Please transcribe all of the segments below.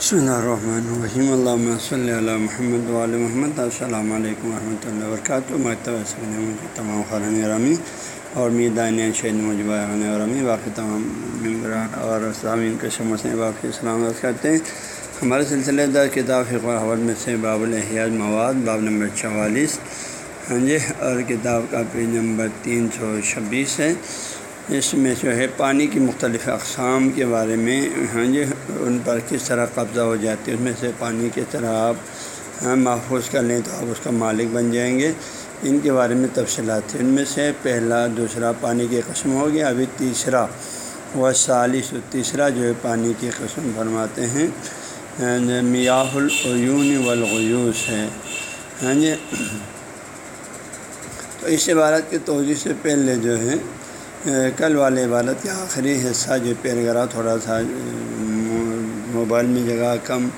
بسم الرحمن الرحیم اللہ صلی اللہ محمد علیہ محمد السلام علیکم ورحمۃ اللہ وبرکاتہ مکتبہ تمام خران رمی اور میدان شہید مجبہ رمی باقی تمام ممبران اور سامعین کے شمع سے باقی سلامت کرتے ہیں ہمارے سلسلے دار کتاب فقہ میں سے باب الحیاض مواد باب نمبر چوالیس ہاں جی اور کتاب کا پیج نمبر تین سو چھبیس ہے اس میں جو ہے پانی کی مختلف اقسام کے بارے میں ہاں جی ان پر کس طرح قبضہ ہو جاتی ہے، اس میں سے پانی کس طرح آپ ہاں، محفوظ کر لیں تو آپ اس کا مالک بن جائیں گے۔ ان کے بارے میں تفصیلات ہیں۔ ان میں سے پہلا، دوسرا، پانی کی قسم ہو گیا۔ ابھی تیسرا و سالس تیسرا جو ہے پانی کی قسم فرماتے ہیں۔ میاہ العیون والغیوس ہے۔ ہاں جی تو اس عبارت کی توجہ سے پہلے جو ہے کل والے عبارت کا آخری حصہ جو پیراگراف تھوڑا سا موبائل میں جگہ کم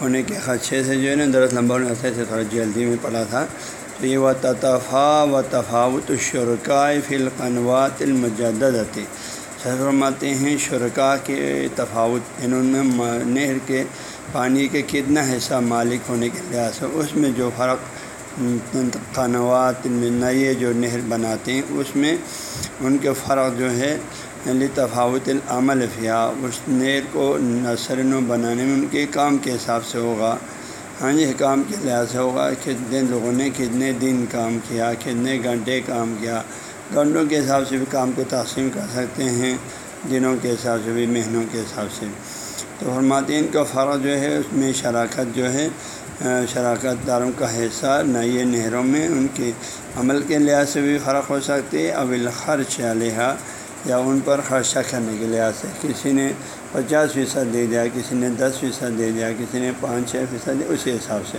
ہونے کے خدشے سے جو ہے نا درخت لمبا ہونے سے تھوڑا جلدی میں پڑا تھا۔ تو یہ و تطفا و تفاوت شرکائے فی القنوات المجدتی فرماتے ہیں شرکا کے تفاوت، انہوں نے نہر کے پانی کے کتنا حصہ مالک ہونے کے لحاظ سے، اس میں جو فرق قنوات نئے جو نہر بناتے ہیں، اس میں ان کے فرق جو ہے علی تفاوت العمل فیا اس نہر کو نثر نو بنانے میں ان کے کام کے حساب سے ہوگا۔ ہاں جی کام کے لحاظ سے ہوگا۔ کتنے لوگوں نے کتنے دن کام کیا، کتنے گھنٹے کام کیا۔ گھنٹوں کے حساب سے بھی کام کو تقسیم کر سکتے ہیں، دنوں کے حساب سے بھی، مہینوں کے حساب سے۔ تو حرماتین کا فرق جو ہے، اس میں شراکت جو ہے شراکت داروں کا حصہ نئے نہروں میں ان کے عمل کے لحاظ سے بھی فرق ہو سکتی ہے اول خرچ علیہ یا ان پر خرچہ کرنے کے لحاظ سے۔ کسی نے پچاس فیصد دے دیا، کسی نے دس فیصد دے دیا، کسی نے پانچ، چھ فیصد دیا اسی حساب سے۔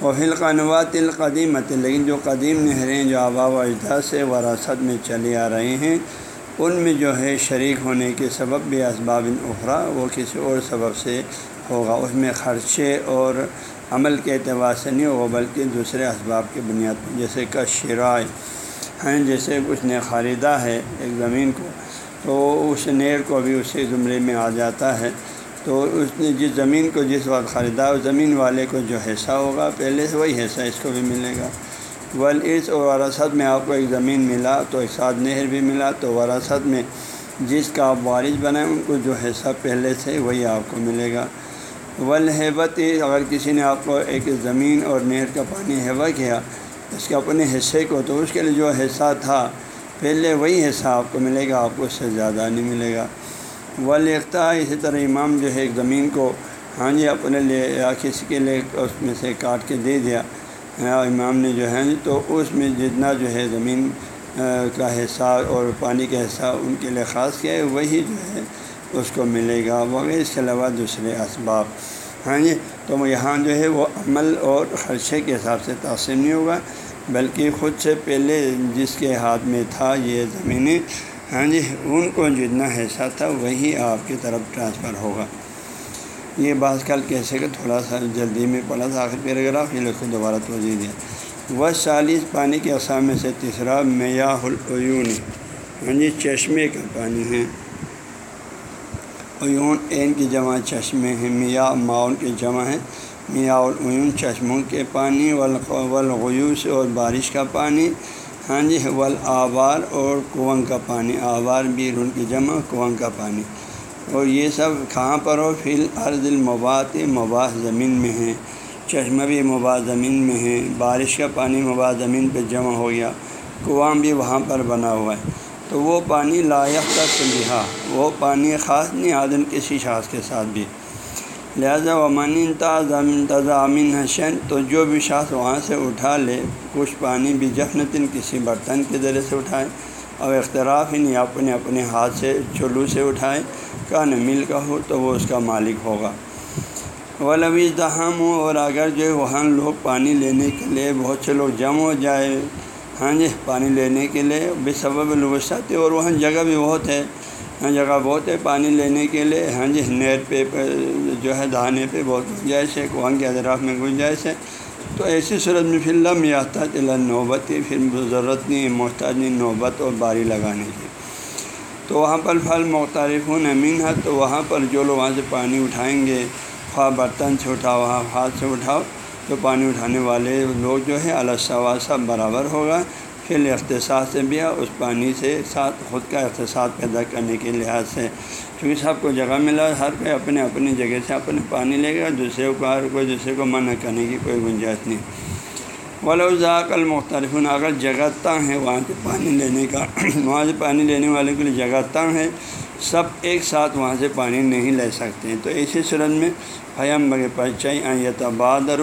وہ فلقانوات القدیمت لیکن جو قدیم نہریں، جو آبا و اجداد سے وراثت میں چلی آ رہی ہیں، ان میں جو ہے شریک ہونے کے سبب بھی اسباب اخرا وہ کسی اور سبب سے ہوگا۔ اس میں خرچے اور عمل کے اعتبار سے نہیں ہوگا، بلکہ دوسرے اسباب کی بنیاد پر۔ جیسے کہ شرائے ہیں، جیسے اس نے خریدا ہے ایک زمین کو، تو اس نیر کو بھی اسی زمرے میں آ جاتا ہے۔ تو اس نے جس زمین کو جس وقت خریدا، اس زمین والے کو جو حصہ ہوگا، پہلے سے وہی حصہ اس کو بھی ملے گا۔ ولعص اور وراثت میں آپ کو ایک زمین ملا، تو ایک ساتھ نہر بھی ملا۔ تو وراثت میں جس کا آپ وارث بنائیں، ان کو جو حصہ پہلے سے وہی آپ کو ملے گا۔ ولحبت اگر کسی نے آپ کو ایک زمین اور نہر کا پانی ہیوا کیا، اس کے اپنے حصے کو، تو اس کے لیے جو حصہ تھا، پہلے وہی حصہ آپ کو ملے گا، آپ کو اس سے زیادہ نہیں ملے گا۔ ولیختہ اسی طرح امام جو ہے ایک زمین کو ہاں جی اپنے لیے یا کسی کے لیے اس میں سے کاٹ کے دے دیا۔ امام نے جو ہے، تو اس میں جتنا جو ہے زمین کا حصہ اور پانی کا حصہ ان کے لیے خاص کیا ہے وہی جو ہے اس کو ملے گا۔ وغیرہ اس کے علاوہ دوسرے اسباب ہاں جی؟ تو یہاں جو ہے وہ عمل اور خرچے کے حساب سے تقسیم نہیں ہوگا، بلکہ خود سے پہلے جس کے ہاتھ میں تھا یہ زمینیں ہاں جی ان کو جتنا حصہ تھا وہی آپ کی طرف ٹرانسفر ہوگا۔ یہ بعض کل کیسے کہ تھوڑا سا جلدی میں پڑا تھا، آخر پیراگراف یہ لوگ کو دوبارہ توجہ دیا وہ چالیس پانی کے اقسام میں سے تیسرا میاہ العیون ہاں جی چشمے کا پانی ہے۔ عیون عین کی جمع چشمے ہیں، میاں معاون کی جمع ہے میاں العیون چشموں کے پانی ولغیوس اور بارش کا پانی۔ ہاں جی ولآبار اور کنواں کا پانی۔ آبار بھی ان کی جمع کنواں کا پانی۔ اور یہ سب کہاں پر ہو؟ فی ارض المبات، مباح زمین میں ہیں۔ چشمہ بھی مباح زمین میں ہے بارش کا پانی مباح زمین پہ جمع ہو گیا۔ کنواں بھی وہاں پر بنا ہوا ہے۔ تو وہ پانی لائق کا سلیحا وہ پانی خاص نہیں آدم کسی شاخ کے ساتھ بھی۔ لہٰذا ومن انتظامین حسین تو جو بھی شاخ وہاں سے اٹھا لے، کچھ پانی بھی جفنتن کسی برتن کے ذریعے سے اٹھائے، اور اختراف ہی نہیں اپنے اپنے ہاتھ سے چلو سے اٹھائے کا نہ مل کا ہو تو وہ اس کا مالک ہوگا۔ ولوی دہام ہو اور اگر جو وہاں لوگ پانی لینے کے لیے بہت سے لوگ جمع ہو جائے۔ ہاں جی پانی لینے کے لیے بے سبب لوسات اور وہاں جگہ بھی بہت ہے۔ ہاں، جگہ بہت ہے پانی لینے کے لیے۔ ہاں جی نہر پہ جو ہے دہانے پہ بہت گنجائش ہے وہاں کے اطراف میں گنجائش ہے۔ تو ایسی صورت میں پھر لم یافتہ چلا نوبت کی پھر ضرورت نہیں محتاج نہیں نوبت اور باری لگانے کی۔ تو وہاں پر پھل مختلف ہوں امین ہے تو وہاں پر جو لوگ وہاں سے پانی اٹھائیں گے، خواہ برتن سے اٹھاؤ ہاں، ہاتھ سے اٹھاؤ، تو پانی اٹھانے والے لوگ جو ہے السوا سب برابر ہوگا۔ پھر اقتصاد سے بھی اس پانی سے ساتھ خود کا اقتصاد پیدا کرنے کے لحاظ سے۔ کیونکہ سب کو جگہ ملا، ہر کوئی اپنے اپنی جگہ سے اپنے پانی لے گا، دوسرے کو ہر کوئی دوسرے کو منع کرنے کی کوئی گنجائش نہیں۔ ذاق المختلف اگر جگہ تنگ ہے وہاں سے پانی لینے کا، وہاں سے پانی لینے والے کے لیے جگہ تنگ ہے، سب ایک ساتھ وہاں سے پانی نہیں لے سکتے۔ تو اسی صورت میں حیم بغیر پرچائی آیت بادر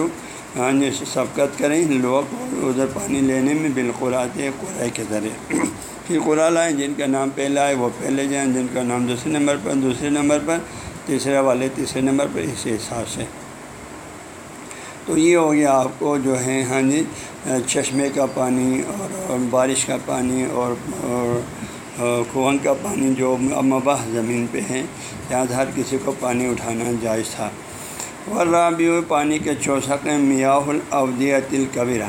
ہاں جی سبقت کریں۔ لوگ ادھر پانی لینے میں بالکل آتے ہیں قرائے کے ذریعے۔ پھر قرآن آئیں جن کا نام پہلا ہے وہ پہلے جائیں، جن کا نام دوسرے نمبر پر، دوسرے نمبر پر، تیسرے والے تیسرے نمبر پر اسی حساب سے۔ تو یہ ہو گیا آپ کو جو ہے ہاں جی چشمے کا پانی اور بارش کا پانی اور کنواں کا پانی جو مباح زمین پہ ہیں جہاں ہر کسی کو پانی اٹھانا جائز تھا۔ ورابی پانی کے چوسک میاہ الاودیت القبیرہ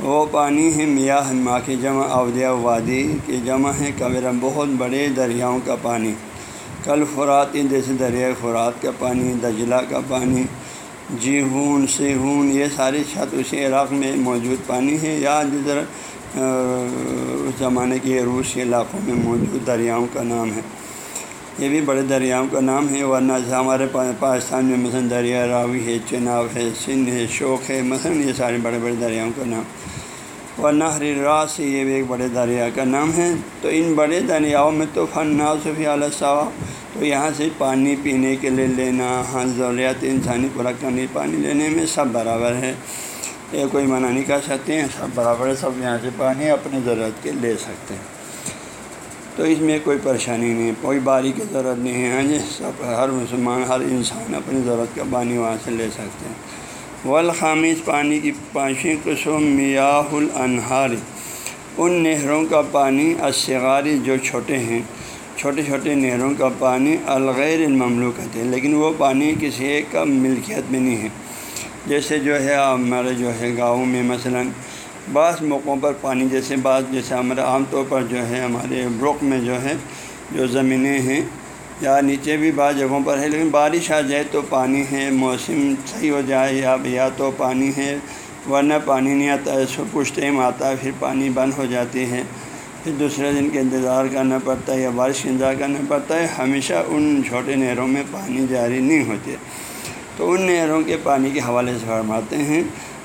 وہ پانی ہے میاہ ماں کی جمع اودیا وادی کی جمع ہے کبیرہ۔ بہت بڑے دریاؤں کا پانی۔ کل فرات جیسے دریائے فرات کا پانی، دجلہ کا پانی، جیہون، سیہون، یہ ساری چھت اسی علاق میں موجود پانی ہے۔ یا جدھر اس زمانے کے روس کے علاقوں میں موجود دریاؤں کا نام ہے۔ یہ بھی بڑے دریاؤں کا نام ہے، ورنہ ہمارے پاکستان میں مثلاً دریا راوی ہے چناب ہے، سندھ ہے شوق ہے، مثلاً یہ سارے بڑے بڑے دریاؤں کا نام۔ ورنہ ہری راس یہ بھی ایک بڑے دریا کا نام ہے۔ تو ان بڑے دریاؤں میں تو فن ناصفی علیہ صاحب تو یہاں سے پانی پینے کے لیے لینا ہاں ضروریات انسانی پورا کرنے پانی لینے میں سب برابر ہے۔ یہ کوئی منع نہیں کر سکتے ہیں، سب برابر ہے، سب یہاں سے پانی اپنی ضرورت کے لے سکتے ہیں۔ تو اس میں کوئی پریشانی نہیں کوئی باری کی ضرورت نہیں ہے۔ ہاں جی سب، ہر مسلمان، ہر انسان اپنی ضرورت کا پانی وہاں سے لے سکتے ہیں۔ والخامس، پانی کی پانچویں قسم، میاہ الانہار۔ ان نہروں کا پانی اصغاری جو چھوٹے ہیں، چھوٹے چھوٹے نہروں کا پانی الغیر المملوکت ہے، لیکن وہ پانی کسی ایک کا ملکیت میں نہیں ہے۔ جیسے جو ہے، ہمارے جو ہے گاؤں میں مثلا بعض موقعوں پر پانی جیسے بعض جیسے ہمارے عام طور پر جو ہے ہمارے برق میں جو ہے جو زمینیں ہیں یا نیچے بھی بعض جگہوں پر ہے، لیکن بارش آ جائے تو پانی ہے، موسم صحیح ہو جائے، یا یا تو پانی ہے، ورنہ پانی نہیں آتا ہے سب کچھ ٹائم آتا ہے، پھر پانی بند ہو جاتی ہے پھر دوسرے دن کے انتظار کرنا پڑتا ہے یا بارش کا انتظار کرنا پڑتا ہے، ہمیشہ ان چھوٹے نہروں میں پانی جاری نہیں ہوتے۔ تو ان نہروں کے پانی کے حوالے سے فرماتے ہیں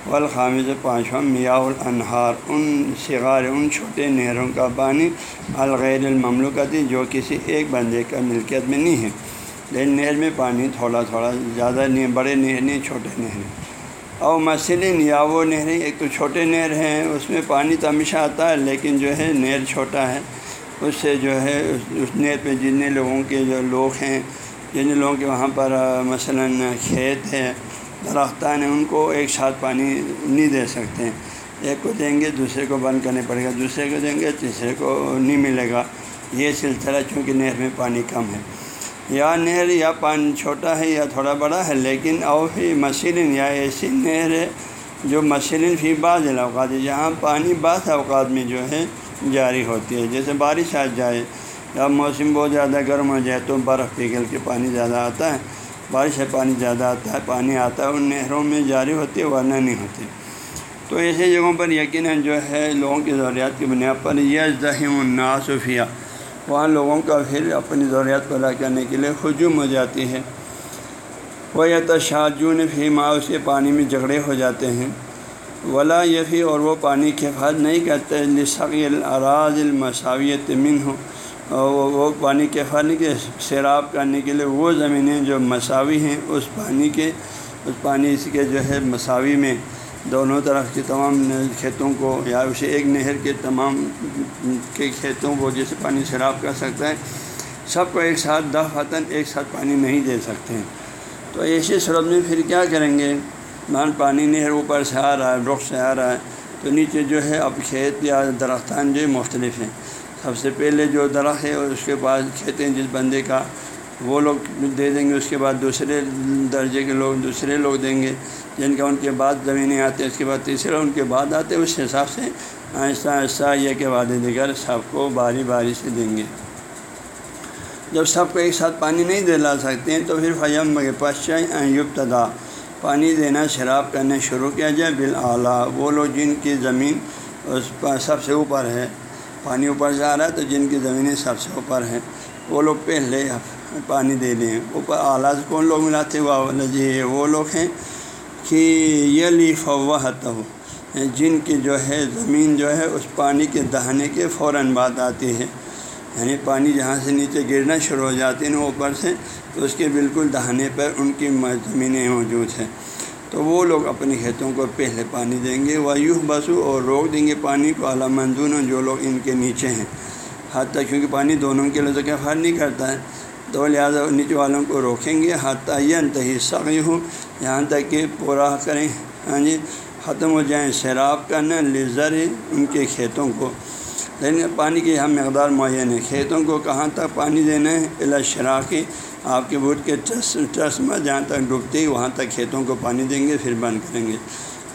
والخامز پانچواں میاں الانہار، ان سگار ان چھوٹے نہروں کا پانی الغیر المملکتی جو کسی ایک بندے کا ملکیت میں نہیں ہے۔ لیکن نہر میں پانی تھوڑا تھوڑا زیادہ نہیں، بڑے نہر نہیں، چھوٹے نہر۔ اور مثلاً یا وہ نہریں ایک تو چھوٹے نہر ہیں، اس میں پانی تو ہمیشہ آتا ہے، لیکن جو ہے نہر چھوٹا ہے۔ اس سے جو ہے، اس نہر پہ جتنے لوگوں کے جو لوگ ہیں جن لوگوں کے وہاں پر، مثلاً کھیت ہے درختان ہیں ان کو ایک ساتھ پانی نہیں دے سکتے۔ ہیں ایک کو دیں گے، دوسرے کو بند کرنے پڑے گا۔ دوسرے کو دیں گے، تیسرے کو نہیں ملے گا۔ یہ سلسلہ چونکہ نہر میں پانی کم ہے۔ یا نہر یا پانی چھوٹا ہے یا تھوڑا بڑا ہے، لیکن اور بھی مشین یا ایسی نہر ہے جو مشین فی بعض اوقات ہے، جہاں پانی بعض اوقات میں جو ہے جاری ہوتی ہے۔ جیسے بارش آ جائے، یا موسم بہت زیادہ گرم ہو جائے تو برف پگھل کے پانی زیادہ آتا ہے۔ بارش سے پانی زیادہ آتا ہے، پانی آتا ہے ان نہروں میں جاری ہوتی ہے، ورنہ نہیں ہوتی۔ تو ایسے جگہوں پر یقیناً جو ہے، لوگوں کی ضروریات کی بنیاد پر یہ ذہیم الناصفیہ وہاں لوگوں کا پھر اپنی ضروریات پیدا کرنے کے لیے ہجوم ہو جاتی ہے۔ وہ یا تشاجون فی ماں اس کے پانی میں جھگڑے ہو جاتے ہیں۔ ولا یفی اور وہ پانی کی حفاظت نہیں کرتے۔ لسقی الاراض المساویت من ہو وہ پانی کے فن کے سیراب کرنے کے لیے وہ زمینیں جو مساوی ہیں، اس پانی کے، اس پانی اس کے جو ہے مساوی میں دونوں طرف کے تمام کھیتوں کو یا اسے ایک نہر کے تمام کے کھیتوں کو جیسے پانی سیراب کر سکتا ہے، سب کو ایک ساتھ دہ ایک ساتھ پانی نہیں دے سکتے۔ ہیں تو ایسی صورت میں پھر کیا کریں گے؟ مان پانی نہر اوپر سے آ رہا ہے، رخ سے آ رہا ہے، تو نیچے جو ہے اب کھیت یا درختان جو ہے مختلف ہیں۔ سب سے پہلے جو درخت ہے، اس کے بعد کھیتے ہیں جس بندے کا وہ لوگ دے دیں گے، اس کے بعد دوسرے درجے کے لوگ، دوسرے لوگ دیں گے، جن کا ان کے بعد زمینیں آتے ہیں، اس کے بعد تیسرے ان کے بعد آتے ہیں، اس حساب سے آہستہ آہستہ یہ کے بعد دیگر سب کو باری باری سے دیں گے۔ جب سب کو ایک ساتھ پانی نہیں دلا سکتے ہیں، تو پھر فیم کے پشچا پانی دینا، شراب کرنا شروع کیا جائے بالاعلیٰ وہ لوگ جن کی زمین اس پر سب سے اوپر ہے پانی اوپر سے آ رہا ہے تو جن کی زمینیں سب سے اوپر ہیں، وہ لوگ پہلے پانی دے دیں اوپر اعلیٰ سے کون لوگ ملاتے ہوئے جی وہ لوگ ہیں کہ یہ لی فوت ہو جن کی جو ہے زمین جو ہے، اس پانی کے دہانے کے فوراً بعد آتی ہے۔ یعنی پانی جہاں سے نیچے گرنا شروع ہو جاتی ہیں اوپر سے، تو اس کے بالکل دہانے پر ان کی زمینیں موجود ہیں۔ تو وہ لوگ اپنے کھیتوں کو پہلے پانی دیں گے وہ یوں بسو اور روک دیں گے پانی کو۔ اعلیٰ منظون جو لوگ ان کے نیچے ہیں۔ حد تک کیونکہ پانی دونوں کے لیے تو فرق نہیں کرتا ہے۔ تو لہٰذا نیچے والوں کو روکیں گے۔ تعین تہی سخی ہوں یہاں تک کہ پورا کریں۔ ہاں جی ختم ہو جائیں۔ سیراب کرنا لیزر ان کے کھیتوں کو۔ لیکن پانی کی یہاں مقدار معین ہے کھیتوں کو کہاں تک پانی دینا ہے؟ الا آپ کے بوٹ کے ٹرس ٹرس میں جہاں تک ڈوبتی وہاں تک کھیتوں کو پانی دیں گے، پھر بند کریں گے۔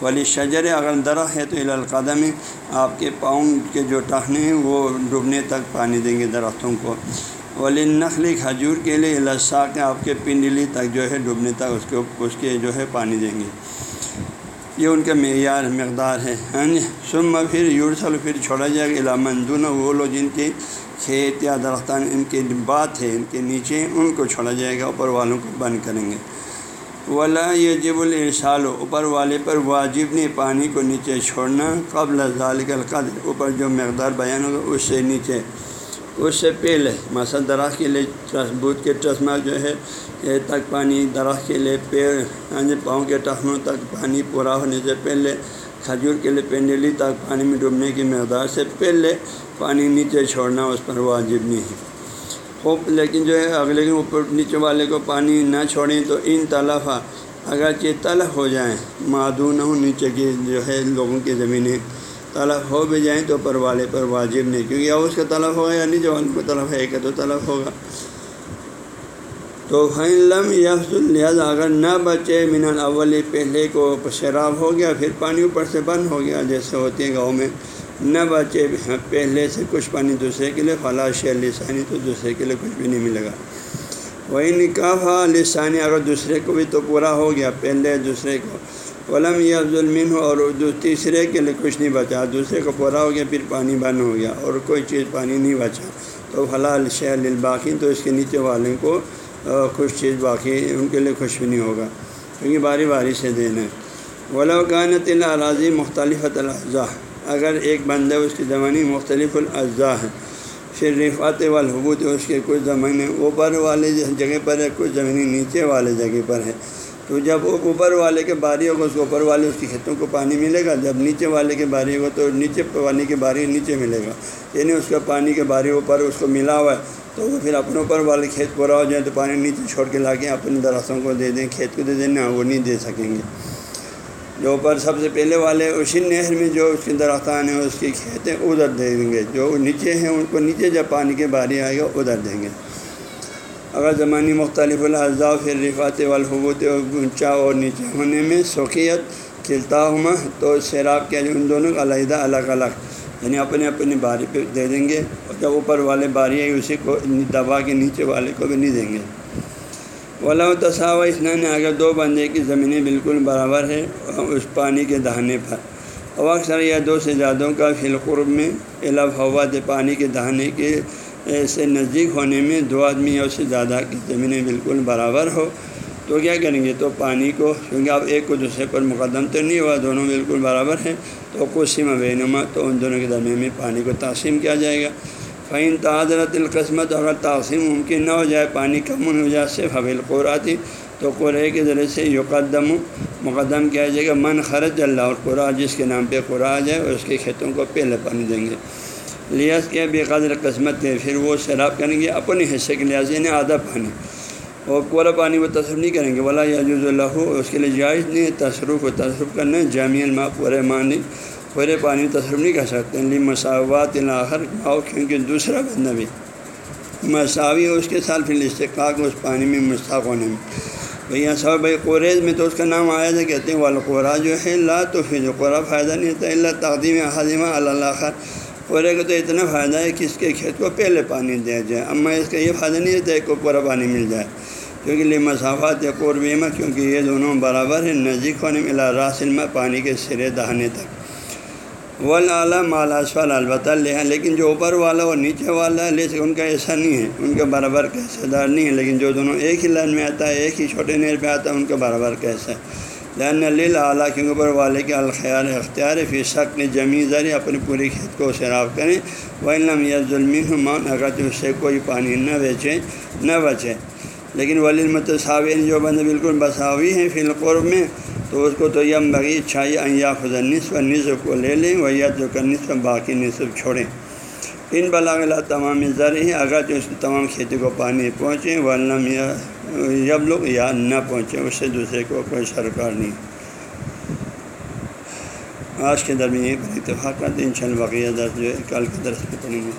ولی شجر اگر درخت ہے تو القدم آپ کے پاؤں کے جو ٹہنے ہیں، وہ ڈوبنے تک پانی دیں گے درختوں کو۔ ولی نخلی کھجور کے لیے السا کے آپ کے پنڈلی تک جو ہے، ڈوبنے تک اس کو، اس کے جو ہے، پانی دیں گے۔ یہ ان کا معیار مقدار ہے ہاں جی یعنی سم پھر یورسل پھر چھوڑا جائے گا علامن دونوں وہ لوگ جن کی کھیت یا درختان ان کے بات ہے ان کے نیچے ان کو چھوڑا جائے گا، اوپر والوں کو بند کریں گے۔ ولا یہ جب اوپر والے پر واجب نہیں، پانی کو نیچے چھوڑنا قبل ذالک القدر۔ اوپر جو مقدار بیان ہوگا اس سے نیچے۔ اس سے پہلے، مثلا درخت کے لیے بوت کے چشمہ جو ہے تک پانی، درخت کے لیے پیڑ یعنی پاؤں کے ٹخنوں تک پانی پورا ہونے سے پہلے، کھجور کے لیے پینڈلی تک پانی میں ڈوبنے کی مقدار سے پہلے پانی نیچے چھوڑنا اس پر واجب نہیں ہے۔ خوب، لیکن جو ہے، اگلے کے اوپر نیچے والے کو پانی نہ چھوڑیں تو ان طلفہ اگرچہ تلف ہو جائیں معدون ہوں نیچے کی جو ہے، لوگوں کی زمینیں طلب ہو بھی جائیں تو اوپر والے پر واجب نہیں، کیونکہ یا اس کا طلب ہوگا یا نیچے والے کو طلب ہے کہ تو طلب ہوگا۔ تو لم یفز لہٰذا اگر نہ بچے من الاول، پہلے کو شراب ہو گیا، پھر پانی اوپر سے بند ہو گیا، جیسے ہوتی ہے گاؤں میں، نہ بچے ہاں، پہلے سے کچھ پانی دوسرے کے لیے فلاں شیر لسانی تو دوسرے کے لیے کچھ بھی نہیں ملے گا۔ وہی نکاح لسانی اگر دوسرے کو بھی تو پورا ہو گیا، پہلے دوسرے کو علم یہ افضل ہو اور تیسرے کے لیے کچھ نہیں بچا، دوسرے کو پورا ہو گیا، پھر پانی بند ہو گیا اور کوئی چیز پانی نہیں بچا۔ تو فلاں شہر الباقی تو اس کے نیچے والوں کو خوش چیز باقی، ان کے لیے خوش بھی نہیں ہوگا۔ کیونکہ باری باری سے دینا ولاقانت الاراضی مختلف الاضاء اگر ایک بندہ اس کی زمانی مختلف الاضاء ہے، پھر رفعت والحبوت اس کے کچھ زمینیں اوپر والے جگہ پر ہے، کچھ زمینیں نیچے والے جگہ پر ہے۔ تو جب وہ اوپر والے کے باری ہوگا، اس کو اوپر والے اس کی کھیتوں کو پانی ملے گا۔ جب نیچے والے کے باری ہوگا تو نیچے پانی کے باری نیچے ملے گا۔ یعنی اس کا پانی کے باری اوپر اس کو ملا ہوا ہے۔ تو وہ پھر اپنے اوپر والے کھیت پورا ہو جائے تو پانی نیچے چھوڑ کے لا کے اپنے درختوں کو دے دیں، کھیت کو دے دیں، نہ وہ نہیں دے سکیں گے۔ جو اوپر سب سے پہلے والے اسی نہر میں جو اس کے درختان ہیں، اس کی کھیت ہیں، ادھر دے دیں گے۔ جو نیچے ہیں، ان کو نیچے جب پانی کے باری آئے گا، ادھر دیں گے۔ اگر زمانی مختلف الاضاء پھر رفات والحبوت اونچا اور نیچے ہونے میں سوکھیت کھلتا ہوا تو سیراب کیا جو ان دونوں کا علیحدہ الگ الگ یعنی اپنے اپنی باری پہ دے دیں گے اور جب اوپر والے باری ہے اسی کو دبا کے نیچے والے کو بھی نہیں دیں گے۔ ولا تصاو اسنان اگر دو بندے کی زمینیں بالکل برابر ہے اس پانی کے دہانے پر۔ اور اکثر یا دو سے زیادوں کا فی القرب میں الف ہوا دے پانی کے دہانے کے سے نزدیک ہونے میں دو آدمی یا اس سے زیادہ کی زمینیں بالکل برابر ہو، تو کیا کریں گے؟ تو پانی کو، کیونکہ آپ ایک کو دوسرے پر مقدم تو نہیں ہوا، دونوں بالکل برابر ہیں، تو قسم بینما تو ان دونوں کے درمیان میں پانی کو تقسیم کیا جائے گا۔ فعین تعدرت القسمت اگر تقسیم ممکن نہ ہو جائے، پانی کم ہو جائے سے حویل قوراتی تو قرے کے ذریعے سے یقدم، مقدم کیا جائے گا۔ من خرچ اللہ اور قرآ جس کے نام پہ قرآ آ جائے اس کے کھیتوں کو پہلے پانی دیں گے۔ لیاز کیا بے قدر قسمت کے پھر وہ شراب کریں گے، اپنے حصے کے لحاظ یعنی آدھا پانی۔ اور پورا پانی وہ تصرف نہیں کریں گے۔ بلا یاجوز اللہ اس کے لیے جائز نہیں ہے۔ تصرف و تصرف کرنا جامع الماء پورے معنی، پورے پانی تصرف نہیں کر سکتے۔ لی مساوات الآخر آؤ کیونکہ دوسرا بندہ بھی۔ مساوی اس کے ساتھ، پھر استقاق اس پانی میں مستاق ہونے میں۔ بھیا صاحب بھائی قریض میں تو اس کا نام آیا تھا، کہتے ہیں والقورا جو ہے، لا تو پھر جو قورا فائدہ نہیں ہوتا اللہ تقدیم حاضمہ اللہ خر پورے کا تو اتنا فائدہ ہے کہ اس کے کھیت کو پہلے پانی دیا جائے اما اس کا یہ فائدہ نہیں رہتا ہے کہ پورا پانی مل جائے، کیونکہ لیے مسافات یا قربیمہ کیونکہ یہ دونوں برابر ہیں، نزدیک ہونے میں راسل میں پانی کے سرے دہانے تک۔ ولاعلیٰ مال اسفل البتہ لے، لیکن جو اوپر والا اور نیچے والا ہے لیکن ان کا ایسا نہیں ہے، ان کے برابر کا حصہ دار نہیں ہے، لیکن جو دونوں ایک ہی لائن میں آتا ہے، ایک ہی چھوٹے نیر پہ آتا ہے، ان کا برابر کا حصہ ہے۔ لہن لیل اعلیٰ کے اوپر والے کے الخیار اختیار فی شک نے جمی ذریعے اپنی پوری کھیت کو سیراب کریں وہ علم یا ظلم مان اگر اس سے کوئی پانی نہ بیچے نہ بچے۔ لیکن ولی متصاوین جو بند بالکل بساوی ہیں فی القرب میں، تو اس کو تو یم بغی چھائی ایا خدا نصف نصف کو لے لیں وہ یا جو کر نصف باقی نصف چھوڑیں۔ ان بلاغ تمام ذرعی اگر جو اس تمام کھیتی کو پانی پہنچے ورنم یا جب لوگ یا نہ پہنچے، اس سے دوسرے کو کوئی سرکار نہیں۔ آج کے درمیان یہ اتفاق کرتے ان شاء اللہ بقیہ درس جو ہے کل کے درس میں پڑھیں گے